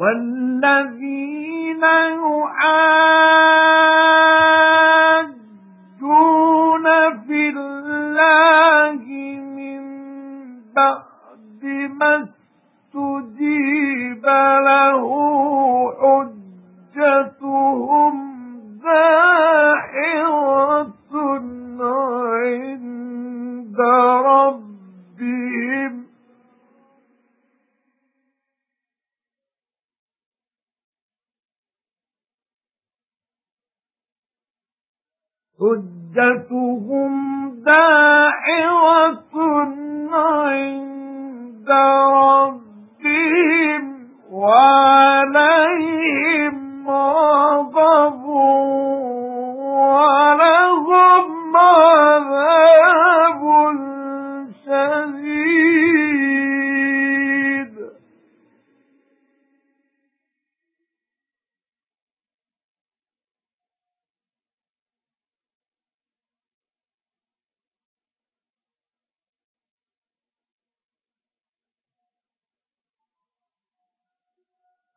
وَالَّذِينَ يُحَاجُّونَ فِي اللَّهِ مِن بَعْدِ مَا اسْتُجِيبَ لَهُ حُجَّتُهُمْ دَاحِضَةٌ عِندَ رَبِّهِمْ وَعَلَيْهِمْ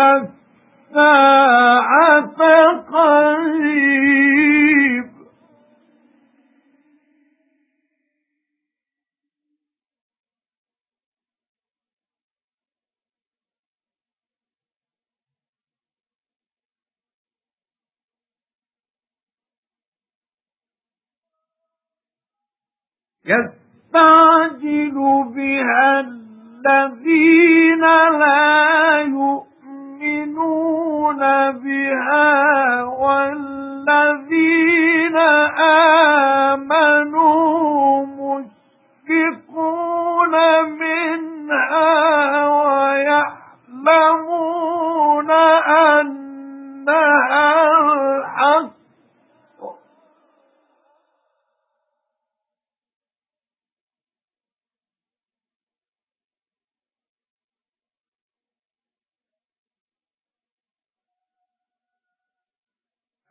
السَّاعَةَ قَرِيبٌ. يَسْتَعْجِلُ بِهَا الَّذِينَ لَا يُؤْمِنُونَ. آمَنُوا مُشْفِقُونَ مِنْهَا أَنَّهَا الْحَقُّ.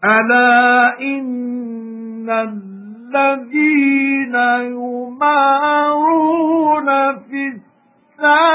أَلَا إِنَّ الَّذِينَ يُمَارُونَ فِي السَّاعَةِ